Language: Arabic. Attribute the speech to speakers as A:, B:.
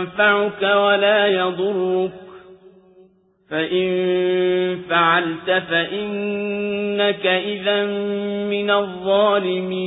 A: ينفعك ولا يضرك. فإن فعلت فإنك إذا من الظالمين.